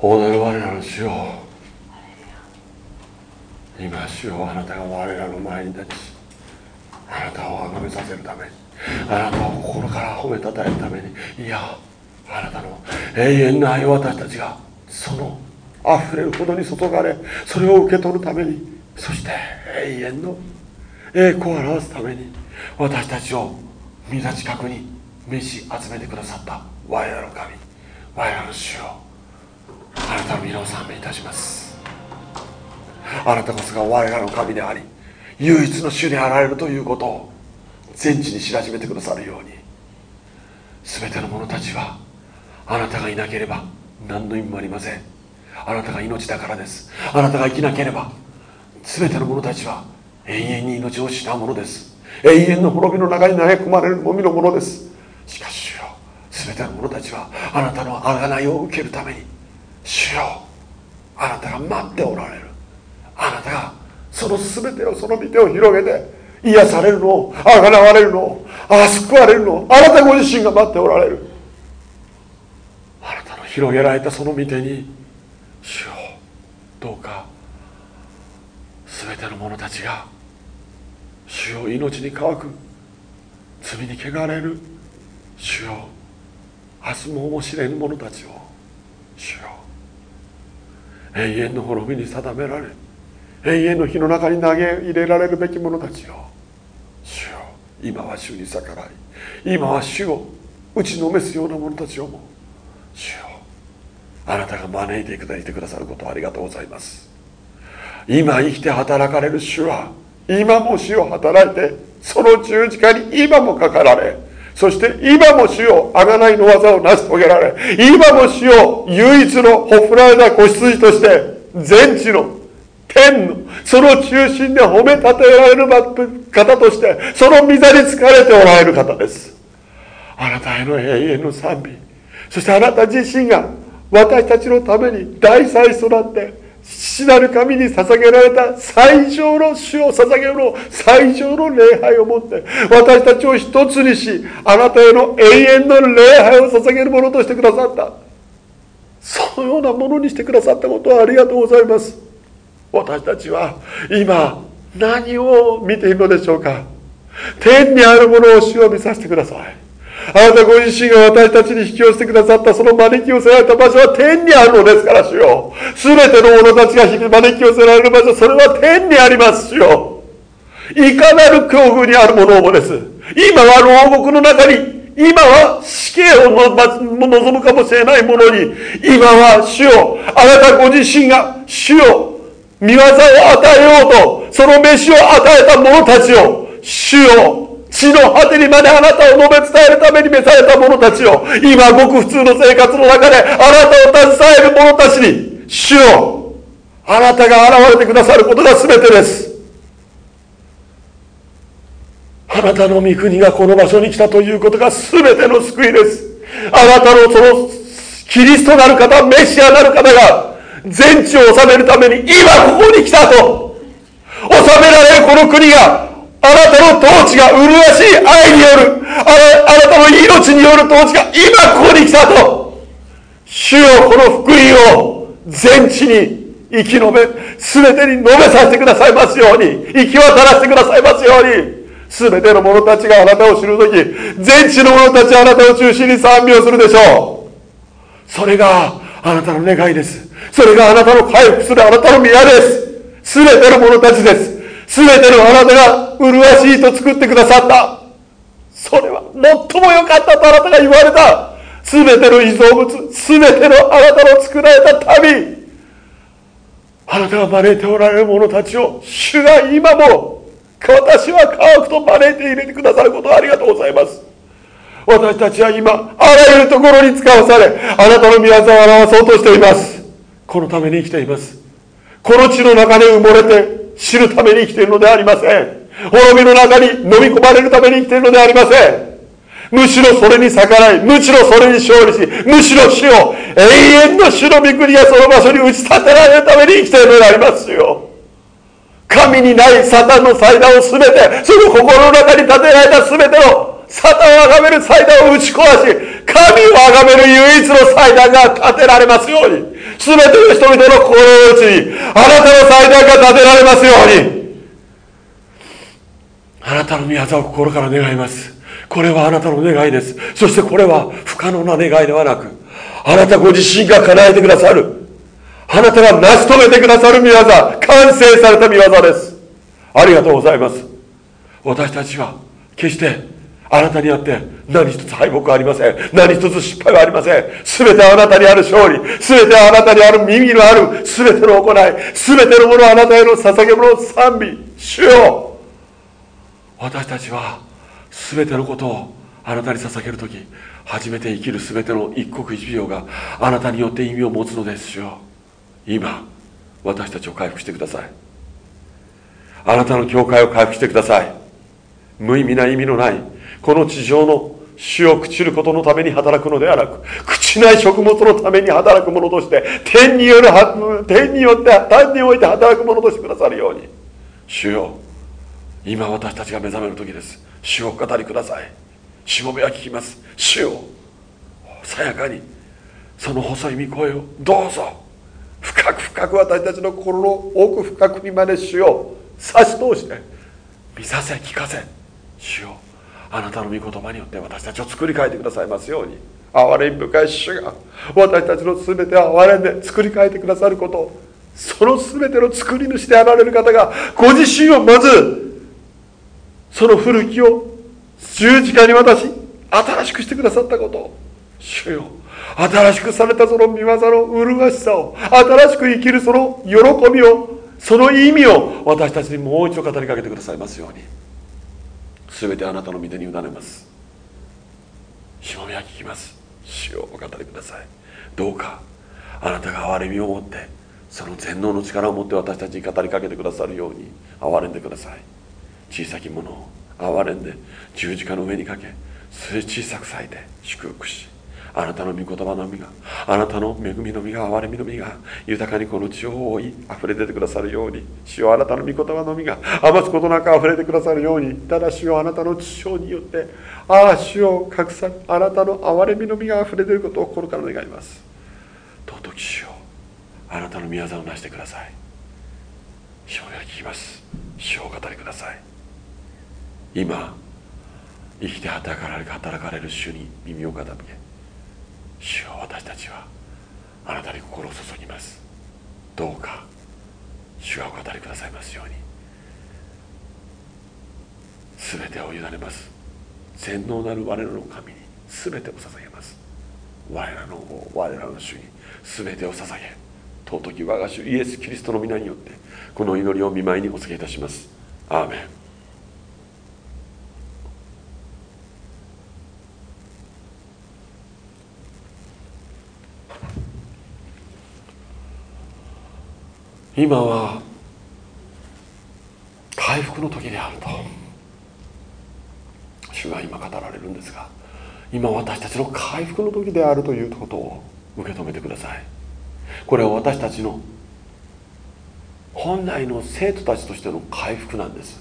お我らの主よ今主よあなたが我らの前に立ちあなたを崇めさせるためにあなたを心から褒めたたえるためにいやあなたの永遠の愛を私たちがその溢れるほどに注がれそれを受け取るためにそして永遠の栄光を表すために私たちを皆近くに召し集めてくださった我らの神我らの主よあなたの皆を賛美いたします。あなたこそが我らの神であり唯一の主であられるということを全地に知らしめてくださるように。全ての者たちはあなたがいなければ何の意味もありません。あなたが命だからです。あなたが生きなければ全ての者たちは永遠に命を失うものです。永遠の滅びの中に投げ込まれるのみのものです。しかし主よ全ての者たちはあなたの贖いを受けるために主よあなたが待っておられる。あなたがその全てをその御手を広げて癒されるのをあがなわれるのをあ救われるのをあなたご自身が待っておられる。あなたの広げられたその御手に主よどうか全ての者たちが主よ命に乾く罪に汚れる主よ明日も面白い者たちを主よ永遠の滅びに定められ永遠の火の中に投げ入れられるべき者たちを主よ今は主に逆らい今は主を打ちのめすような者たちをも主よあなたが招いていてくださることをありがとうございます。今生きて働かれる主は今も主を働いてその十字架に今もかかられそして今も主を贖いの技を成し遂げられ今も主を唯一のほふられた子羊として全地の天のその中心で褒めたてられる方としてその御座に疲れておられる方です。あなたへの永遠の賛美そしてあなた自身が私たちのために大祭司となって父なる神に捧げられた最上の主を捧げる最上の礼拝をもって私たちを一つにしあなたへの永遠の礼拝を捧げるものとしてくださった。そのようなものにしてくださったことをありがとうございます。私たちは今何を見ているのでしょうか。天にあるものを主を見させてください。あなたご自身が私たちに引き寄せてくださったその招き寄せられた場所は天にあるのですから主よ。全ての者たちが招き寄せられる場所それは天にあります主よ。いかなる境遇にあるものもです。今は牢獄の中に今は死刑を望むかもしれないものに今は主よ。あなたご自身が主よ。見業を与えようとその飯を与えた者たちを主よ。地の果てにまであなたを述べ伝えるために召された者たちを、今ごく普通の生活の中であなたを携える者たちに、主よ、あなたが現れてくださることが全てです。あなたの御国がこの場所に来たということが全ての救いです。あなたのそのキリストなる方、メシアなる方が全地を治めるために今ここに来たと。治められるこの国があなたの統治が麗しい愛によるあなたの命による統治が今ここに来たと。主よこの福音を全地に生き延べ全てに述べさせてくださいますように行き渡らせてくださいますように。全ての者たちがあなたを知るとき全地の者たちはあなたを中心に賛美をするでしょう。それがあなたの願いです。それがあなたの回復するあなたの宮です。全ての者たちです。全てのあなたが麗しいと作ってくださった。それは最も良かったとあなたが言われた。全ての遺造物、全てのあなたの作られた民。あなたが招いておられる者たちを、主が今も、私は科学と招いて入れてくださることをありがとうございます。私たちは今、あらゆるところに使わされ、あなたの宮沢を表そうとしています。このために生きています。この地の中で埋もれて、知るために生きているのでありません。滅びの中に飲み込まれるために生きているのでありません。むしろそれに逆らい、むしろそれに勝利し、むしろ死を、永遠の死の御国やその場所に打ち立てられるために生きているのでありますよ。神にないサタンの祭壇を全て、その心の中に立てられた全てをサタンを崇める祭壇を打ち壊し、神を崇める唯一の祭壇が建てられますように全ての人々の心の内にあなたの祭壇が建てられますように。あなたの御業を心から願います。これはあなたの願いです。そしてこれは不可能な願いではなくあなたご自身が叶えてくださる。あなたが成し遂げてくださる御業完成された御業です。ありがとうございます。私たちは決してあなたにあって何一つ敗北はありません。何一つ失敗はありません。全てあなたにある勝利。全てあなたにある耳のある全ての行い。全てのものあなたへの捧げ物を賛美主よ私たちは全てのことをあなたに捧げる時初めて生きる全ての一刻一秒があなたによって意味を持つのですよ。今私たちを回復してください。あなたの教会を回復してください。無意味な意味のないこの地上の死を朽ちることのために働くのではなく朽ちない食物のために働くものとして天による天によって天において働くものとしてくださるように主よ今私たちが目覚める時です。主を語りください。しもべは聞きます。主よさやかにその細い御声をどうぞ。深く深く私たちの心の奥深くにまで主を差し通して見させ聞かせ。主よあなたの御言葉によって私たちを作り変えてくださいますように。憐れみ深い主が私たちの全てを憐れんで作り変えてくださることその全ての作り主であられる方がご自身をまずその古きを十字架に渡し新しくしてくださったこと主よ新しくされたその見業の麗しさを新しく生きるその喜びをその意味を私たちにもう一度語りかけてくださいますように。全てあなたの御手に委ねます。しもみは聞きます。主をお語りください。どうかあなたが憐れみを持ってその全能の力を持って私たちに語りかけてくださるように憐れんでください。小さきものを憐れんで十字架の上にかけ小さく裂いて祝福しあなたの御言葉の実があなたの恵みの実が憐れみの実が豊かにこの地方を覆い溢れ出てくださるように主よあなたの御言葉の実が余すことなく溢れてくださるようにただ主よあなたの知性によってああ主よ隠さあなたの憐れみの実が溢れ出ることを心から願います。尊き主よあなたの御業をなしてください。主が聞きます。主をお語りください。今生きて働かれる働かれる主に耳を傾け主よ私たちはあなたに心を注ぎます。どうか主がお語りくださいますように。全てを委ねます。全能なる我らの神に全てを捧げます。我らの王我らの主に全てを捧げ。尊き我が主イエス・キリストの皆によってこの祈りを見舞いにお告げいたします。アーメン。今は回復の時であると。主が今語られるんですが今私たちの回復の時であるということを受け止めてください。これは私たちの本来の生徒たちとしての回復なんです。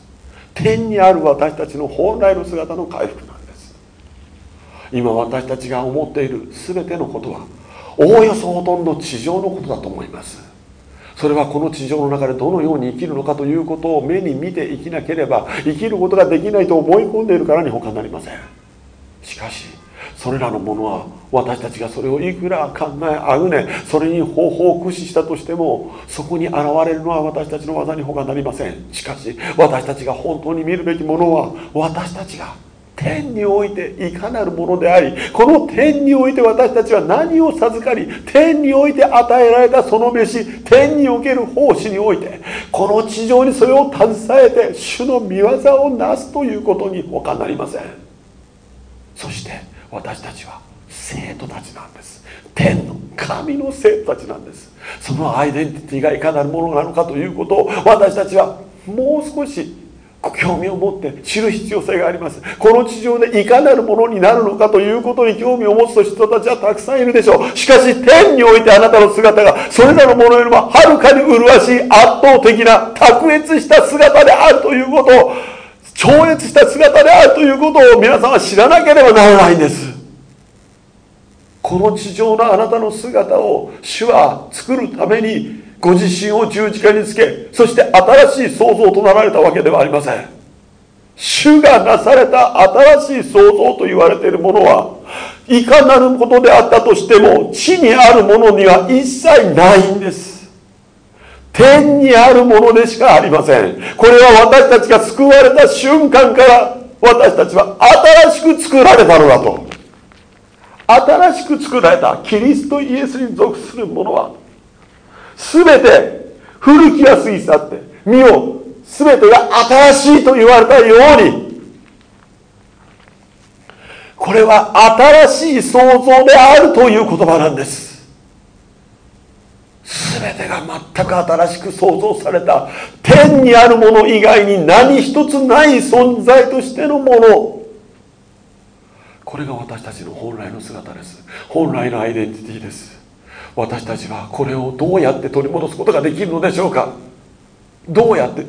天にある私たちの本来の姿の回復なんです。今私たちが思っている全てのことはおおよそほとんど地上のことだと思います。それはこの地上の中でどのように生きるのかということを目に見て生きなければ生きることができないと思い込んでいるからに他なりません。しかしそれらのものは私たちがそれをいくら考えあぐねそれに方法を駆使したとしてもそこに現れるのは私たちの技に他なりません。しかし私たちが本当に見るべきものは私たちが天においていかなるものでありこの天において私たちは何を授かり天において与えられたその飯天における奉仕においてこの地上にそれを携えて主の御業をなすということに他なりません。そして私たちは生徒たちなんです。天の神の生徒たちなんです。そのアイデンティティがいかなるものなのかということを私たちはもう少し興味を持って知る必要性があります。この地上でいかなるものになるのかということに興味を持つ人たちはたくさんいるでしょう。しかし天においてあなたの姿がそれらのものよりもはるかに麗しい圧倒的な卓越した姿であるということを超越した姿であるということを皆さんは知らなければならないんです。この地上のあなたの姿を主は作るためにご自身を十字架につけそして新しい創造となられたわけではありません。主がなされた新しい創造と言われているものはいかなることであったとしても地にあるものには一切ないんです。天にあるものでしかありません。これは私たちが救われた瞬間から私たちは新しく作られたのだと。新しく作られたキリストイエスに属するものは全て古きは過ぎ去って見よ全てが新しいと言われたように。これは新しい創造であるという言葉なんです。全てが全く新しく創造された天にあるもの以外に何一つない存在としてのもの。これが私たちの本来の姿です。本来のアイデンティティです。私たちはこれをどうやって取り戻すことができるのでしょうか？どうやって？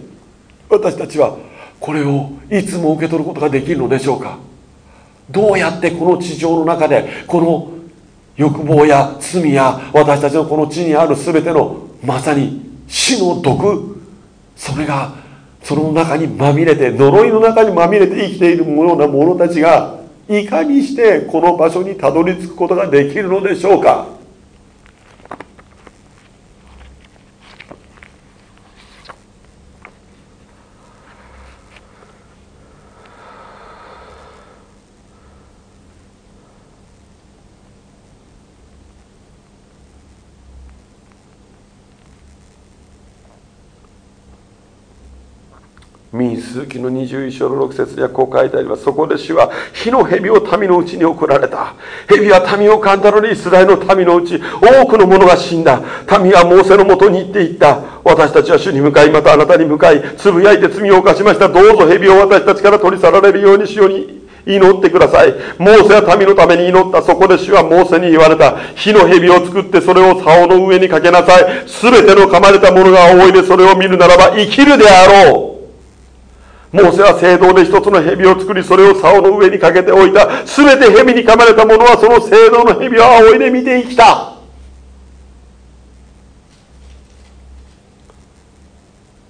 私たちはこれをいつも受け取ることができるのでしょうか？どうやってこの地上の中でこの欲望や罪や私たちのこの地にある全てのまさに死の毒それがその中にまみれて呪いの中にまみれて生きているような者たちがいかにしてこの場所にたどり着くことができるのでしょうか？民数記の21章の6節にはこう書いてありますそこで主は火の蛇を民のうちに送られた蛇は民を噛んだのにイスラエルの民のうち多くの者が死んだ民はモーセのもとに行っていった私たちは主に向かいまたあなたに向かいつぶやいて罪を犯しましたどうぞ蛇を私たちから取り去られるようにしように祈ってください。モーセは民のために祈った。そこで主はモーセに言われた。火の蛇を作ってそれを竿の上にかけなさい。すべての噛まれた者が大いでそれを見るならば生きるであろう。モーセは聖堂で一つの蛇を作り、それを竿の上にかけておいた。すべて蛇に噛まれた者はその聖堂の蛇を仰いで見て生きた。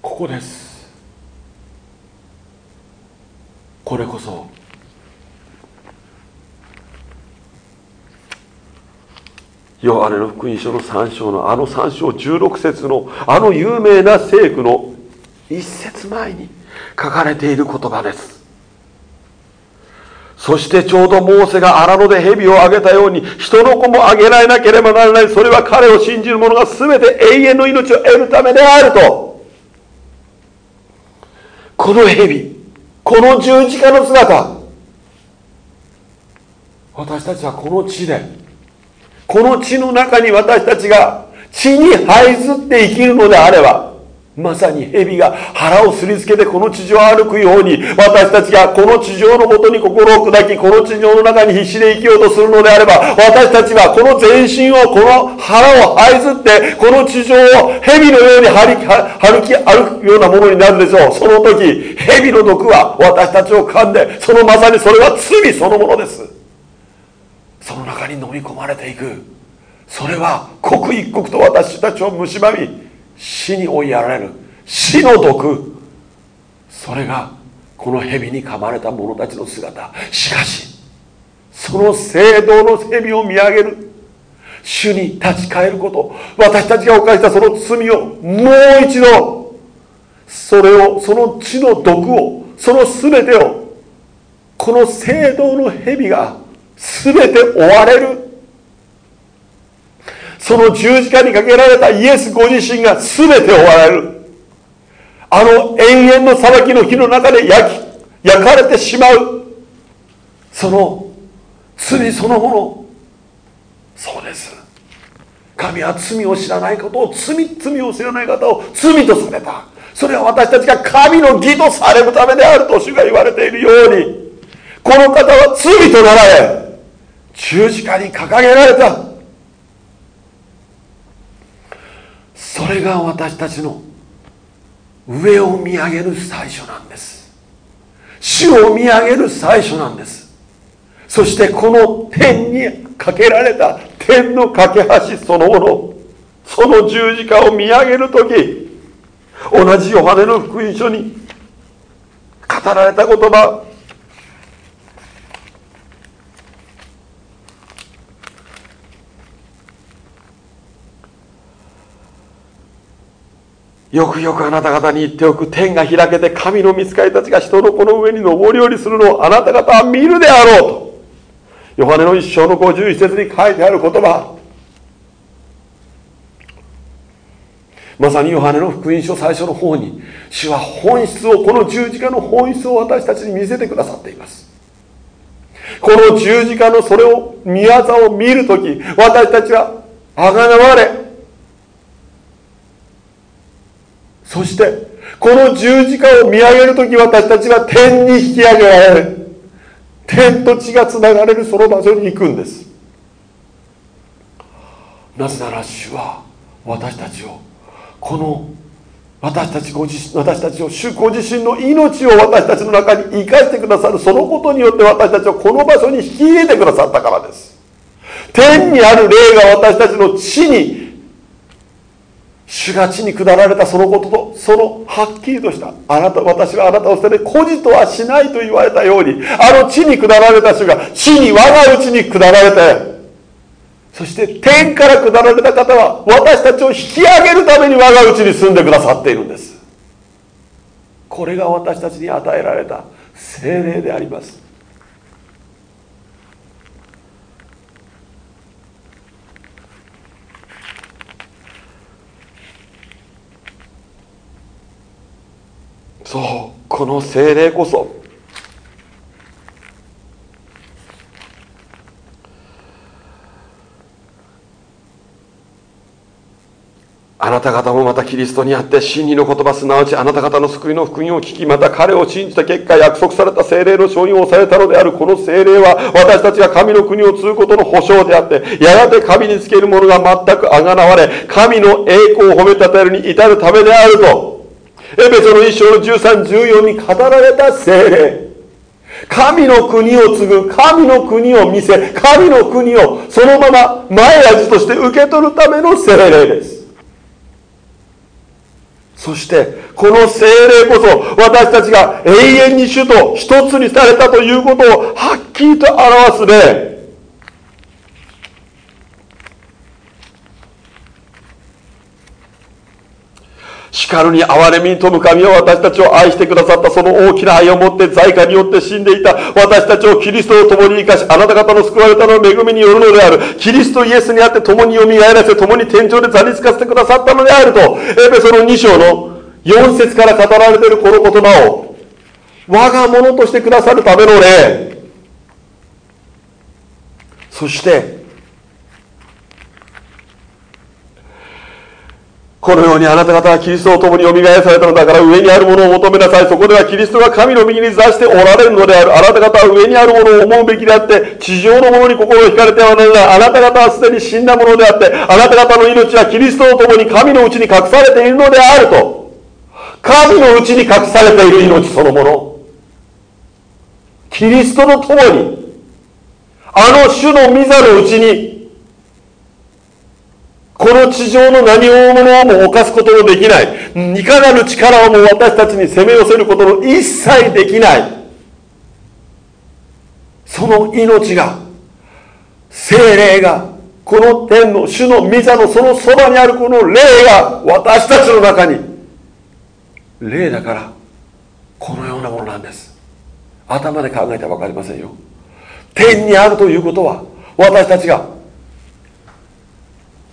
ここです。これこそ。ヨハネの福音書の3章のあの3章16節のあの有名な聖句の一節前に書かれている言葉です。そしてちょうどモーセが荒野で蛇をあげたように人の子もあげられなければならない。それは彼を信じる者が全て永遠の命を得るためであると。この蛇この十字架の姿。私たちはこの地でこの地の中に私たちが地に這いずって生きるのであればまさに蛇が腹をすりつけてこの地上を歩くように私たちがこの地上のもとに心を砕きこの地上の中に必死で生きようとするのであれば私たちはこの全身をこの腹を這いずってこの地上を蛇のように歩き歩き歩くようなものになるでしょう。その時蛇の毒は私たちを噛んでそのまさにそれは罪そのものです。その中に飲み込まれていく。それは刻一刻と私たちを蝕み死に追いやられる。死の毒。それがこの蛇に噛まれた者たちの姿。しかしその聖堂の蛇を見上げる。主に立ち返ること。私たちが犯したその罪をもう一度。それをその血の毒をその全てをこの聖堂の蛇が全て追われる。その十字架にかけられたイエスご自身が全て追われる。あの永遠の裁きの日の中で焼き焼かれてしまう。その罪そのもの。そうです。神は罪を知らないことを罪罪を知らない方を罪とされた。それは私たちが神の義とされるためであると主が言われているように。この方は罪となられ十字架に掲げられた。それが私たちの上を見上げる最初なんです。主を見上げる最初なんです。そしてこの天にかけられた天の架け橋そのものその十字架を見上げる時同じヨハネの福音書に語られた言葉よくよくあなた方に言っておく天が開けて神の見つかりたちが人の子の上に上り下りするのをあなた方は見るであろうと。ヨハネの一章の51節に書いてある言葉。まさにヨハネの福音書最初の方に主は本質をこの十字架の本質を私たちに見せてくださっています。この十字架のそれを見業を見るとき私たちはあがなわれそして、この十字架を見上げるとき私たちは天に引き上げられる。天と地がつながれるその場所に行くんです。なぜなら主は私たちを、この私たちご自身私たちを主ご自身の命を私たちの中に生かしてくださるそのことによって私たちをこの場所に引き入れてくださったからです天にある霊が私たちの地に主が地に下られたそのこととそのはっきりとしたあなた私はあなたを捨てて孤児とはしないと言われたようにあの地に下られた主が地に我が家に下られてそして天から下られた方は私たちを引き上げるために我が家に住んでくださっているんです。これが私たちに与えられた精霊であります。そうこの精霊こそ。あなた方もまたキリストにあって真理の言葉すなわちあなた方の救いの福音を聞きまた彼を信じた結果約束された精霊の承認をされたのであるこの精霊は私たちが神の国を継ぐことの保証であってやがて神につける者が全くあがなわれ神の栄光を褒めたたえるに至るためであるとエペソの一章の13、14に語られた精霊。神の国を継ぐ、神の国を見せ、神の国をそのまま前味として受け取るための精霊です。そして、この精霊こそ私たちが永遠に主と一つにされたということをはっきりと表す霊。叱るに憐れみに富む神は私たちを愛してくださったその大きな愛をもって在家によって死んでいた。私たちをキリストと共に生かしあなた方の救われたの恵みによるのである。キリストイエスにあって共に蘇らせ共に天井で座りつかせてくださったのであるとエペソの2章の4節から語られているこの言葉を我が物としてくださるための霊。そしてこのようにあなた方はキリストと共に蘇らされたのだから上にあるものを求めなさい。そこではキリストが神の右に座しておられるのである。あなた方は上にあるものを思うべきであって、地上のものに心を惹かれてはならない。あなた方はすでに死んだものであって、あなた方の命はキリストと共に神のうちに隠されているのであると。神のうちに隠されている命そのもの。キリストと共に、あの主の御座のうちにこの地上の何をものも犯すことのできない。いかなる力をも私たちに攻め寄せることの一切できない。その命が、精霊が、この天の主の御座のそのそばにあるこの霊が私たちの中に、霊だから、このようなものなんです。頭で考えては分かりませんよ。天にあるということは、私たちが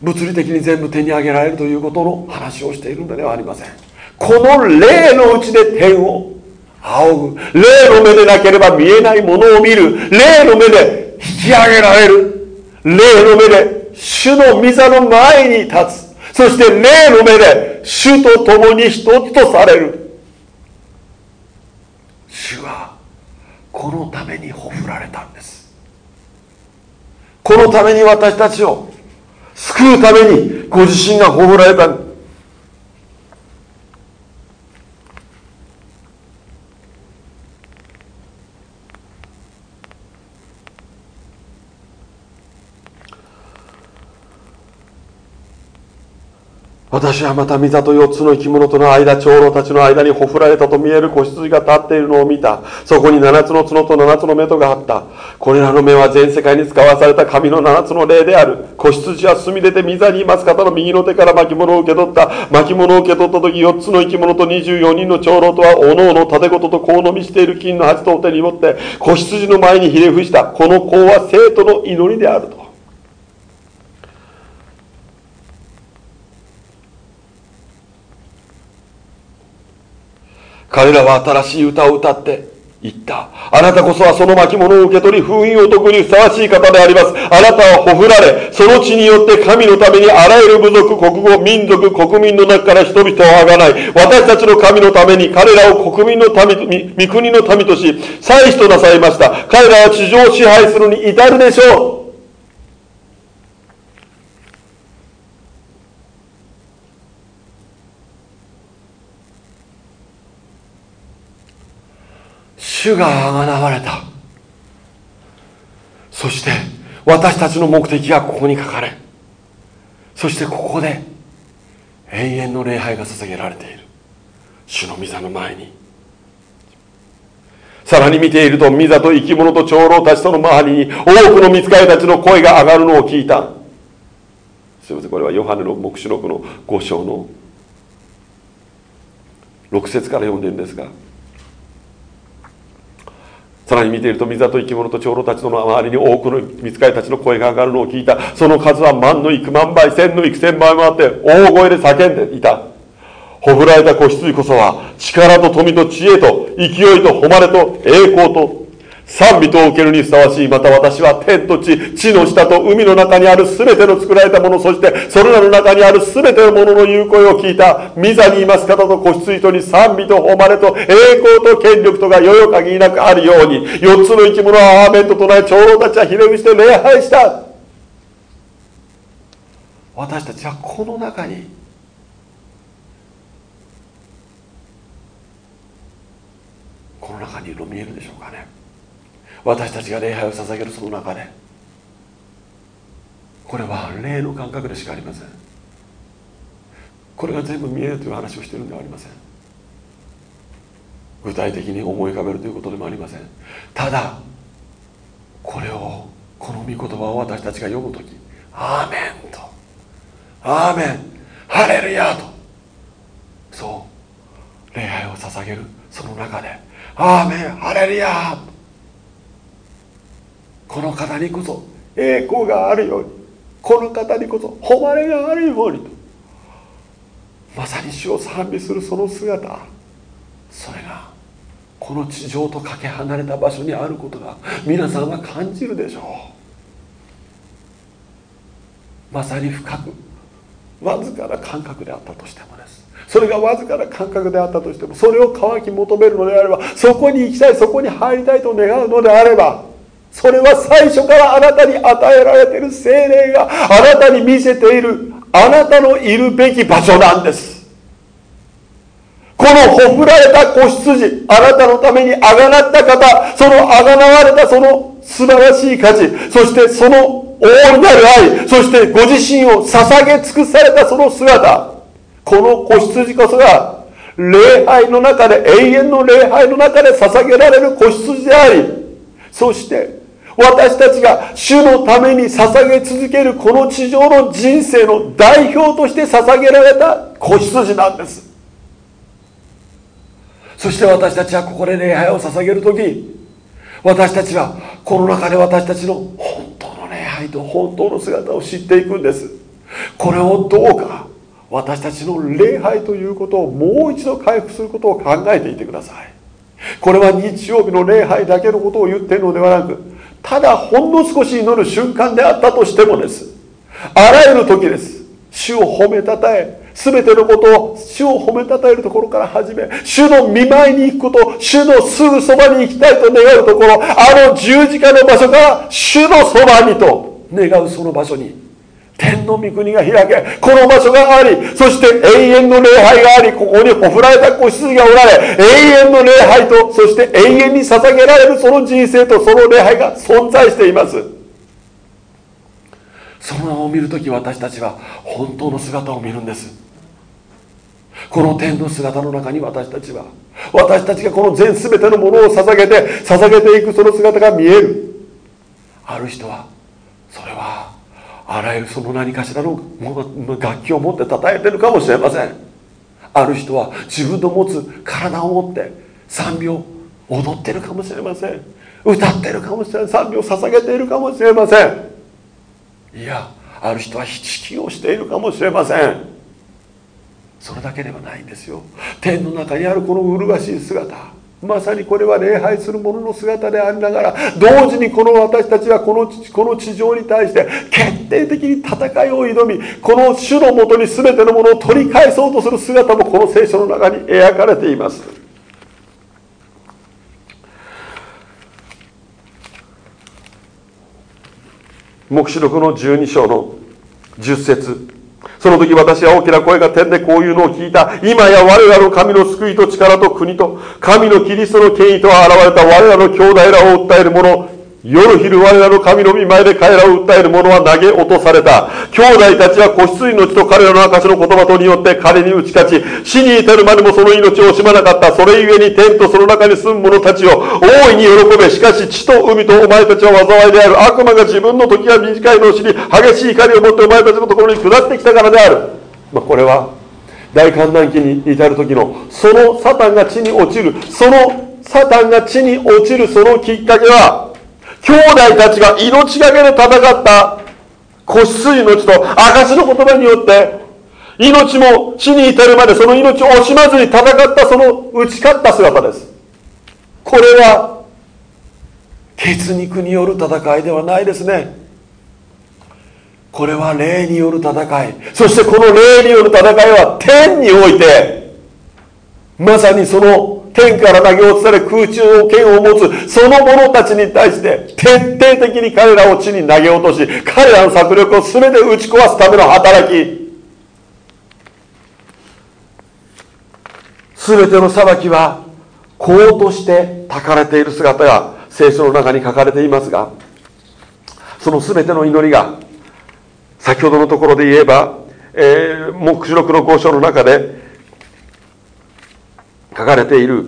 物理的に全部手に上げられるということの話をしているのではありません。この霊のうちで天を仰ぐ。霊の目でなければ見えないものを見る。霊の目で引き上げられる。霊の目で主の御座の前に立つ。そして霊の目で主と共に一つとされる。主はこのためにほふられたんです。このために私たちを救うためにご自身が葬られた私はまた御座と四つの生き物との間、長老たちの間にほふられたと見える子羊が立っているのを見た。そこに七つの角と七つの目とがあった。これらの目は全世界に使わされた神の七つの霊である。子羊は住み出て御座にいます方の右の手から巻物を受け取った。巻物を受け取った時、四つの生き物と二十四人の長老とは、おのおの盾事とこうのみしている金の鉢と手に持って、子羊の前にひれ伏した。この子は生徒の祈りであると。彼らは新しい歌を歌って言った。あなたこそはその巻物を受け取り、封印を解くにふさわしい方であります。あなたはほふられ、その地によって神のためにあらゆる部族、国語、民族、国民の中から人々をあがない。私たちの神のために彼らを国民の民、御国の民とし、祭司となさいました。彼らは地上を支配するに至るでしょう。主があがわれた。そして私たちの目的がここに書かれそしてここで永遠の礼拝が捧げられている。主の御座の前に。さらに見ていると御座と生き物と長老たちとの周りに多くの見つかりたちの声が上がるのを聞いた。すみませんこれはヨハネの黙示録の5章の6節から読んでるんですがさらに見ていると水と生き物と長老たちの周りに多くの見つかりたちの声が上がるのを聞いた。その数は万の幾万倍千の幾千倍もあって大声で叫んでいた。ほふられた子羊こそは力と富と知恵と勢いと誉れと栄光と賛美と受けるにふさわしい。また私は天と地、地の下と海の中にあるすべての作られたもの、そしてそれらの中にあるすべてのものの言う声を聞いた。御座にいます方と子羊とに賛美と誉れと栄光と権力とがよよ限りなくあるように、四つの生き物はアーメンと唱え、長老たちはひれ伏して礼拝した。私たちはこの中にこの中にいるの見えるでしょうかね私たちが礼拝を捧げるその中でこれは霊の感覚でしかありません。これが全部見えるという話をしているんではありません。具体的に思い浮かべるということでもありません。ただこれをこの御言葉を私たちが読む時アーメンとアーメンハレルヤとそう礼拝を捧げるその中でアーメンハレルヤこの方にこそ栄光があるようにこの方にこそ誉れがあるようにとまさに主を賛美するその姿それがこの地上とかけ離れた場所にあることが皆さんは感じるでしょう。まさに深くわずかな感覚であったとしてもです。それがわずかな感覚であったとしてもそれを乾き求めるのであればそこに行きたいそこに入りたいと願うのであればそれは最初からあなたに与えられている精霊があなたに見せているあなたのいるべき場所なんです。このほふられた子羊あなたのためにあがなった方そのあがなわれたその素晴らしい価値そしてその大いなる愛そしてご自身を捧げ尽くされたその姿この子羊こそが礼拝の中で永遠の礼拝の中で捧げられる子羊でありそして私たちが主のために捧げ続けるこの地上の人生の代表として捧げられた子羊なんです。そして私たちはここで礼拝を捧げる時私たちはこの中で私たちの本当の礼拝と本当の姿を知っていくんです。これをどうか私たちの礼拝ということをもう一度回復することを考えていてください。これは日曜日の礼拝だけのことを言っているのではなくただほんの少し祈る瞬間であったとしてもです。あらゆる時です。主を褒めたたえ全てのことを主を褒めたたえるところから始め主の見舞いに行くこと主のすぐそばに行きたいと願うところあの十字架の場所から主のそばにと願うその場所に天の御国が開け、この場所があり、そして永遠の礼拝があり、ここにほふられた子羊がおられ、永遠の礼拝と、そして永遠に捧げられるその人生とその礼拝が存在しています。その名を見るとき私たちは本当の姿を見るんです。この天の姿の中に私たちは私たちがこの全全てのものを捧げて捧げていくその姿が見えるある人はそれはあらゆるその何かしらの楽器を持って称えてるかもしれません。ある人は自分の持つ体を持って賛美を踊ってるかもしれません。歌ってるかもしれない賛美を捧げているかもしれません。いやある人は引きをしているかもしれません。それだけではないんですよ。天の中にあるこの麗しい姿。まさにこれは礼拝する者の姿でありながら同時にこの私たちはこのこの地上に対して決定的に戦いを挑みこの主のもとに全てのものを取り返そうとする姿もこの聖書の中に描かれています。黙示録の12章の10節。その時私は大きな声が天でこういうのを聞いた。今や我らの神の救いと力と国と、神のキリストの権威と現れた我らの兄弟らを訴える者、夜昼我らの神の御前で彼らを訴える者は投げ落とされた。兄弟たちは子羊の血と彼らの証の言葉とによって彼に打ち勝ち、死に至るまでもその命を惜しまなかった。それゆえに天とその中に住む者たちを大いに喜べ。しかし地と海とお前たちは災いである。悪魔が自分の時が短いのを知り、激しい怒りを持ってお前たちのところに下ってきたからである。まあ、これは大観覧期に至る時のそのサタンが地に落ちるそのサタンが地に落ちるそのきっかけは兄弟たちが命がけで戦った子羊の血と証の言葉によって命も死に至るまでその命を惜しまずに戦ったその打ち勝った姿です。これは血肉による戦いではないですね。これは霊による戦い。そしてこの霊による戦いは天においてまさにその天から投げ落とされ空中の剣を持つその者たちに対して徹底的に彼らを地に投げ落とし彼らの策力を全て打ち壊すための働き。全ての裁きはこうとしてたかれている姿が聖書の中に書かれていますがその全ての祈りが先ほどのところで言えば、えー、黙示録の5章の中で書かれている、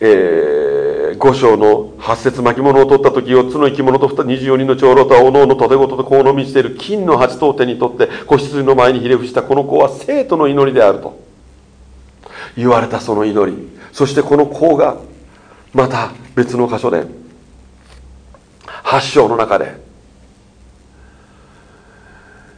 えー、5章の八節巻物を取った時4つの生き物と24人の長老とはおのおのとてごととこうのみしている。金の八頭手にとって子羊の前にひれ伏したこの子は生徒の祈りであると。言われたその祈り。そしてこの子がまた別の箇所で8章の中で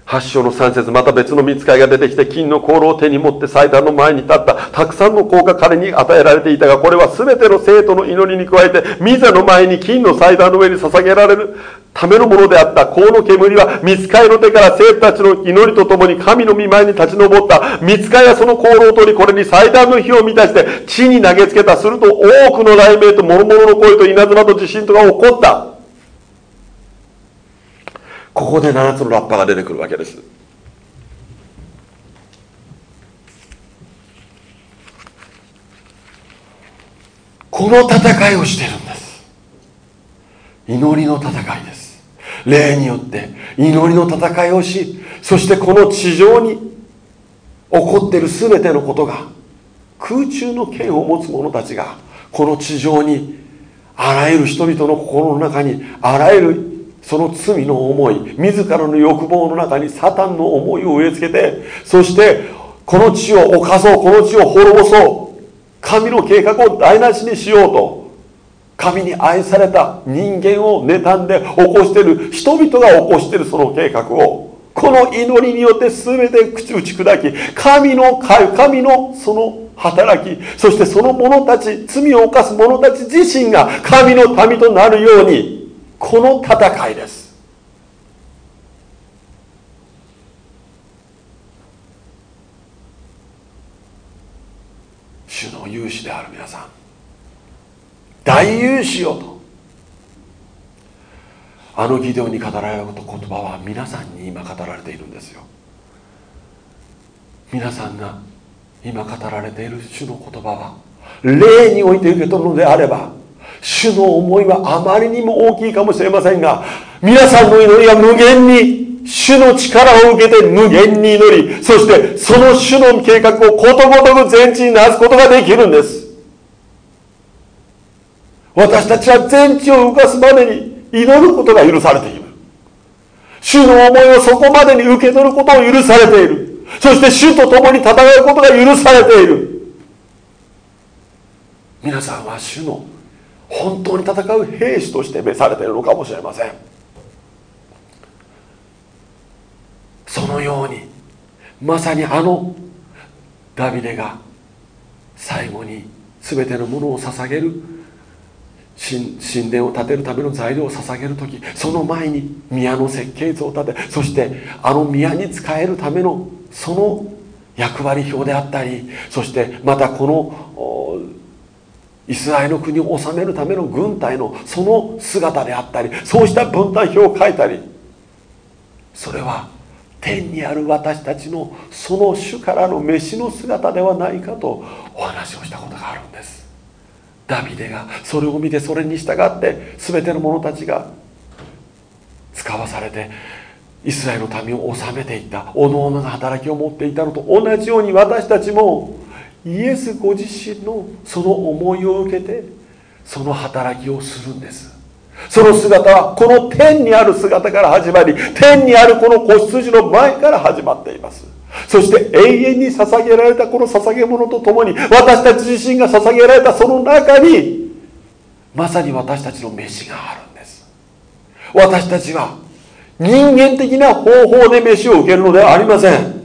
8章の3節また別の見つかりが出てきて金の香炉を手に持って祭壇の前に立ったたくさんの香が彼に与えられていたがこれは全ての生徒の祈りに加えてミザの前に金の祭壇の上に捧げられるためのものであった香の煙は見つかりの手から生徒たちの祈りとともに神の御前に立ち上った見つかりはその香炉を取りこれに祭壇の火を満たして地に投げつけたすると多くの雷鳴と諸々の声と稲妻と地震とが起こったここで7つのラッパが出てくるわけです。この戦いをしてるんです。祈りの戦いです。霊によって祈りの戦いをしそしてこの地上に起こっている全てのことが空中の剣を持つ者たちがこの地上にあらゆる人々の心の中にあらゆるその罪の思い自らの欲望の中にサタンの思いを植え付けてそしてこの地を犯そうこの地を滅ぼそう神の計画を台無しにしようと神に愛された人間を妬んで起こしてる人々が起こしてるその計画をこの祈りによって全て口打ち砕き神の神のその働きそしてその者たち罪を犯す者たち自身が神の民となるようにこの戦いです。主の勇士である皆さん大勇士よと。あのギデオに語られた言葉は皆さんに今語られているんですよ。皆さんが今語られている主の言葉は霊において受け取るのであれば主の思いはあまりにも大きいかもしれませんが皆さんの祈りは無限に主の力を受けて無限に祈り、そしてその主の計画をことごとく全地になすことができるんです。私たちは全地を動かすまでに祈ることが許されている。主の思いをそこまでに受け取ることを許されている。そして主と共に戦うことが許されている。皆さんは主の本当に戦う兵士として召されているのかもしれません。そのようにまさにあのダビデが最後に全てのものを捧げる神殿を建てるための材料を捧げる時その前に宮の設計図を立てそしてあの宮に仕えるためのその役割表であったりそしてまたこのイスラエルの国を治めるための軍隊のその姿であったりそうした分担表を書いたりそれは天にある私たちのその主からの飯の姿ではないかとお話をしたことがあるんです。ダビデがそれを見てそれに従って全ての者たちが使わされてイスラエルの民を治めていったおのおのが働きを持っていたのと同じように私たちもイエスご自身のその思いを受けてその働きをするんです。その姿はこの天にある姿から始まり天にあるこの子羊の前から始まっています。そして永遠に捧げられたこの捧げ物とともに私たち自身が捧げられたその中にまさに私たちの飯があるんです。私たちは人間的な方法で飯を受けるのではありません。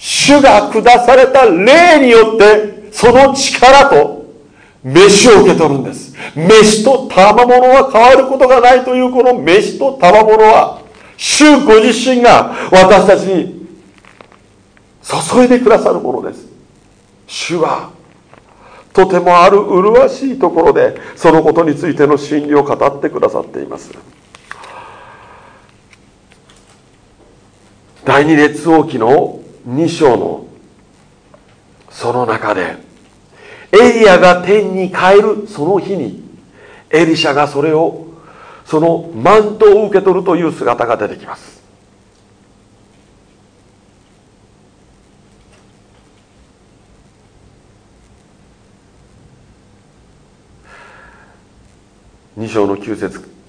主が下された霊によってその力と飯を受け取るんです。飯と賜物は変わることがないというこの飯と賜物は主ご自身が私たちに注いでくださるものです。主はとてもある麗しいところでそのことについての真理を語ってくださっています。第二列王記の2章のその中でエリアが天に帰るその日にエリシャがそれをそのマントを受け取るという姿が出てきます。2章の9節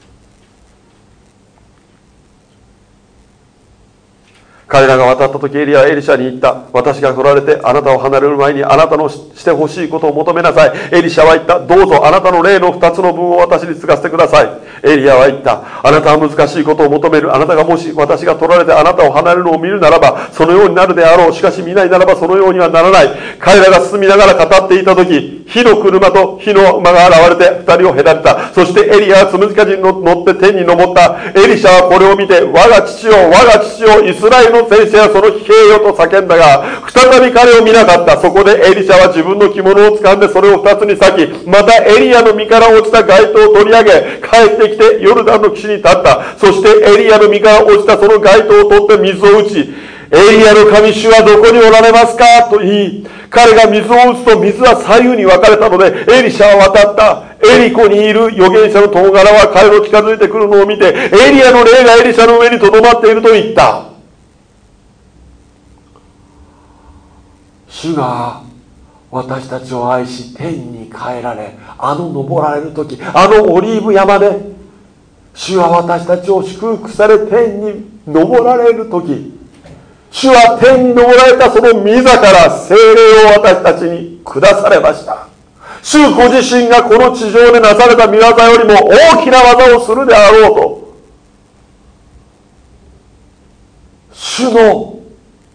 彼らが渡った時エリアはエリシャに言った。私が来られてあなたを離れる前にあなたのしてほしいことを求めなさい。エリシャは言った。どうぞあなたの霊の二つの分を私に継がせてください。エリアは言った。あなたは難しいことを求める。あなたがもし私が取られてあなたを離れるのを見るならば、そのようになるであろう。しかし見ないならばそのようにはならない。彼らが進みながら語っていた時、火の車と火の馬が現れて二人を隔てた。そしてエリアはつむじかじに乗って天に昇った。エリシャはこれを見て、我が父よ、我が父よ、イスラエルの先生はその兵よと叫んだが、再び彼を見なかった。そこでエリシャは自分の着物を掴んでそれを二つに裂き、またエリアの身から落ちた街灯を取り上げ、帰ってきてヨルダンの岸に立った。そしてエリアの身から落ちたその街灯を取って水を打ち、エリアの神主はどこにおられますか？と言い、彼が水を打つと水は左右に分かれたので、エリシャは渡った。エリコにいる預言者の友柄は彼の近づいてくるのを見て、エリアの霊がエリシャの上に留まっていると言った。主が私たちを愛し天に帰られあの登られる時あのオリーブ山で主は私たちを祝福され天に登られる時主は天に登られたその御座から精霊を私たちに下されました。主ご自身がこの地上でなされた御業よりも大きな技をするであろうと主の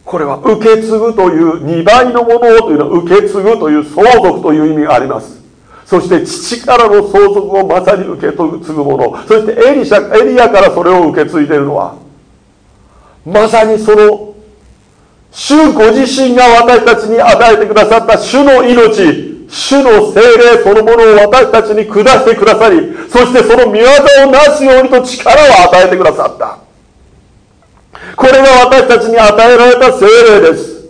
これは受け継ぐという2倍のものをというのは受け継ぐという相続という意味があります。そして父からの相続をまさに受け継ぐもの。そしてエリシャエリアからそれを受け継いでいるのはまさにその主ご自身が私たちに与えてくださった主の命主の精霊そのものを私たちに下してくださりそしてその御業をなすようにと力を与えてくださった。これが私たちに与えられた精霊です。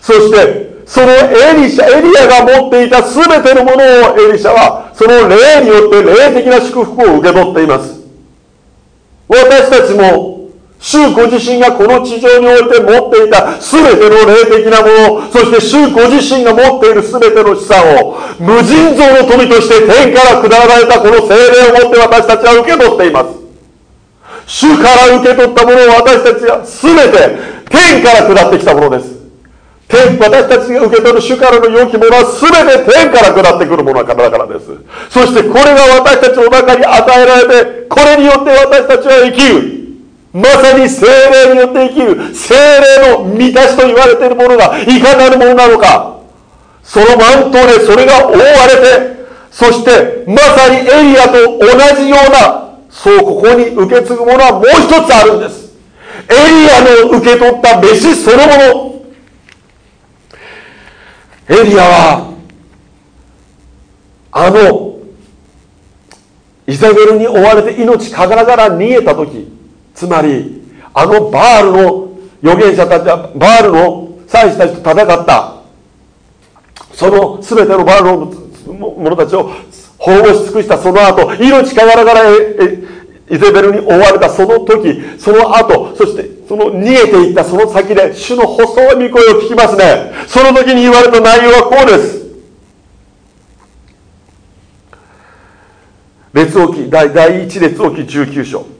そして、そのエリシャ、エリアが持っていた全てのものをエリシャは、その霊によって霊的な祝福を受け取っています。私たちも、主ご自身がこの地上において持っていた全ての霊的なもの、そして主ご自身が持っている全ての資産を無尽蔵の富として天から下られたこの精霊をもって私たちは受け取っています。主から受け取ったものを私たちは全て天から下ってきたものです。天、私たちが受け取る主からの良きものは全て天から下ってくるものだからです。そしてこれが私たちの中に与えられて、これによって私たちは生きる。まさに精霊によって生きる精霊の満たしと言われているものがいかなるものなのかそのマントでそれが覆われてそしてまさにエリアと同じようなそうここに受け継ぐものはもう一つあるんです。エリアの受け取った飯そのもの。エリアはあのイザベルに追われて命かからがら逃げた時つまりあのバールの預言者たちはバールの祭司たちと戦ったその全てのバールの者たちを保護し尽くしたその後命からがらイゼベルに追われたその時その後そしてその逃げていったその先で主の細い御声を聞きますね。その時に言われた内容はこうです。列王記第第一列王記19章。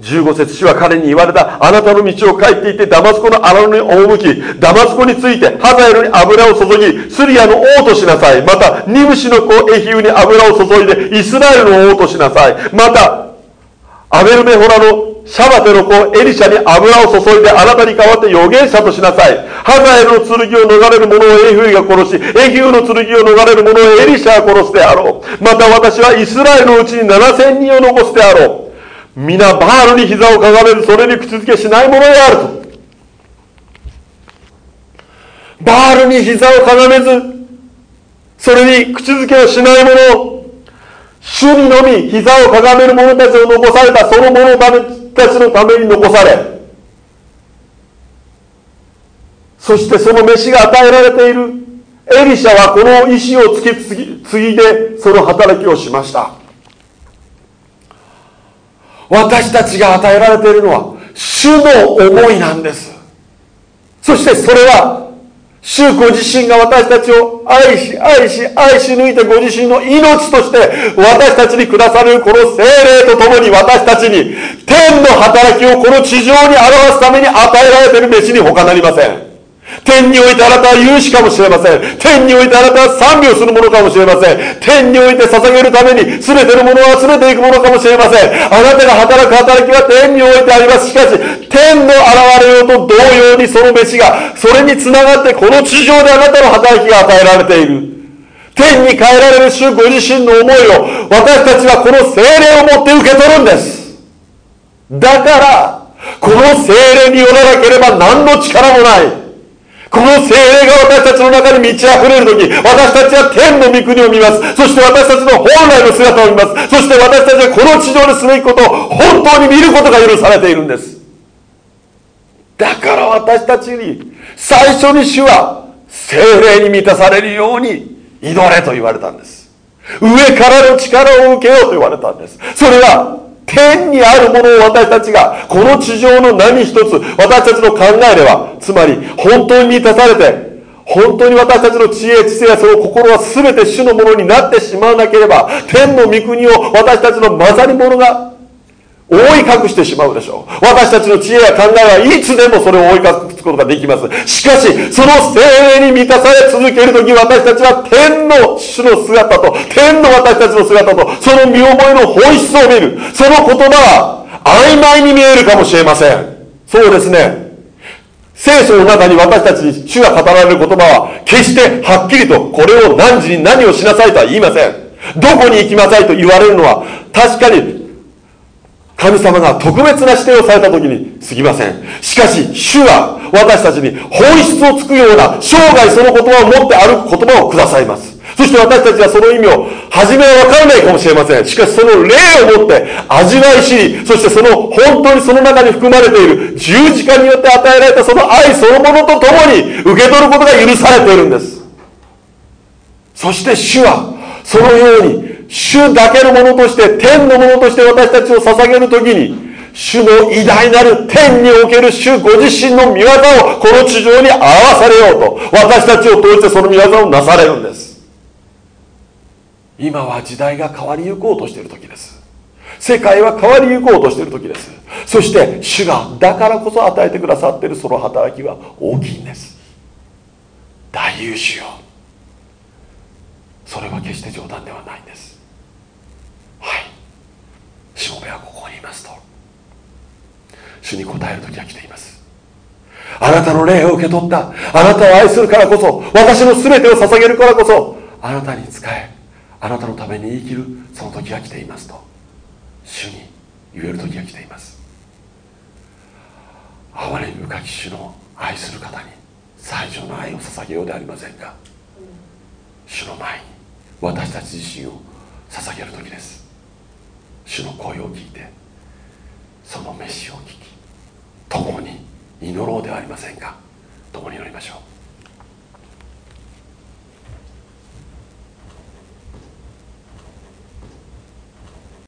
15節主は彼に言われた。あなたの道を帰っていて、ダマスコの荒野に赴き、ダマスコについて、ハザエルに油を注ぎ、スリアの王としなさい。また、ニムシの子エヒウに油を注いで、イスラエルの王としなさい。また、アベルメホラのシャバテの子エリシャに油を注いであなたに代わって預言者としなさい。ハザエルの剣を逃れる者をエヒウが殺し、エヒウの剣を逃れる者をエリシャが殺すであろう。また私はイスラエルのうちに7000人を残すであろう。皆バールに膝をかがめるそれに口づけしないものであると。バールに膝をかがめずそれに口づけをしない者主にのみ膝をかがめる者たちを残されたその者たちのために残されそしてその飯が与えられているエリシャはこの意志を突き継いでその働きをしました。私たちが与えられているのは主の思いなんです。そしてそれは主ご自身が私たちを愛し愛し愛し抜いてご自身の命として私たちにくださるこの精霊とともに私たちに天の働きをこの地上に表すために与えられている飯に他なりません。天においてあなたは勇士かもしれません。天においてあなたは賛美をするものかもしれません。天において捧げるために全てのものを集めていくものかもしれません。あなたが働く働きは天においてあります。しかし、天の現れようと同様にその飯が、それにつながってこの地上であなたの働きが与えられている。天に変えられる主ご自身の思いを私たちはこの精霊を持って受け取るんです。だから、この精霊によらなければ何の力もない。この精霊が私たちの中に満ち溢れる時私たちは天の御国を見ます。そして私たちの本来の姿を見ます。そして私たちはこの地上ですべきことを本当に見ることが許されているんです。だから私たちに最初に主は精霊に満たされるように祈れと言われたんです。上からの力を受けようと言われたんです。それは天にあるものを私たちが、この地上の何一つ、私たちの考えでは、つまり、本当に満たされて、本当に私たちの知恵、知性やその心は全て主のものになってしまわなければ、天の御国を私たちの混ざり物が覆い隠してしまうでしょう。私たちの知恵や考えはいつでもそれを覆い隠すことができます。しかし、その精霊に満たされ続けるとき、私たちは天の主の姿と、天の私たちの姿と、その見覚えの本質を見る。その言葉は曖昧に見えるかもしれません。そうですね。聖書の中に私たちに主が語られる言葉は、決してはっきりとこれを何時に何をしなさいとは言いません。どこに行きなさいと言われるのは、確かに神様が特別な指定をされた時に過ぎません。しかし、主は私たちに本質をつくような生涯その言葉を持って歩く言葉をくださいます。そして私たちはその意味を初めはわからないかもしれません。しかしその霊を持って味わい知り、そしてその本当にその中に含まれている十字架によって与えられたその愛そのものとともに受け取ることが許されているんです。そして主はそのように主だけのものとして天のものとして私たちを捧げる時に主の偉大なる天における主ご自身の御業をこの地上に合わされようと私たちを通してその御業をなされるんです。今は時代が変わりゆこうとしている時です。世界は変わりゆこうとしている時です。そして主がだからこそ与えてくださっているその働きは大きいんです。大優秀。よそれは決して冗談ではないんです。しもべはここにいますと。主に答える時が来ています。あなたの霊を受け取った。あなたを愛するからこそ私の全てを捧げるからこそあなたに仕えあなたのために生きるその時が来ていますと。主に言える時が来ています。哀れみ深き主の愛する方に最上の愛を捧げようではありませんか。主の前に私たち自身を捧げる時です。主の声を聞いてその飯を聞き共に祈ろうではありませんか。共に祈りましょう。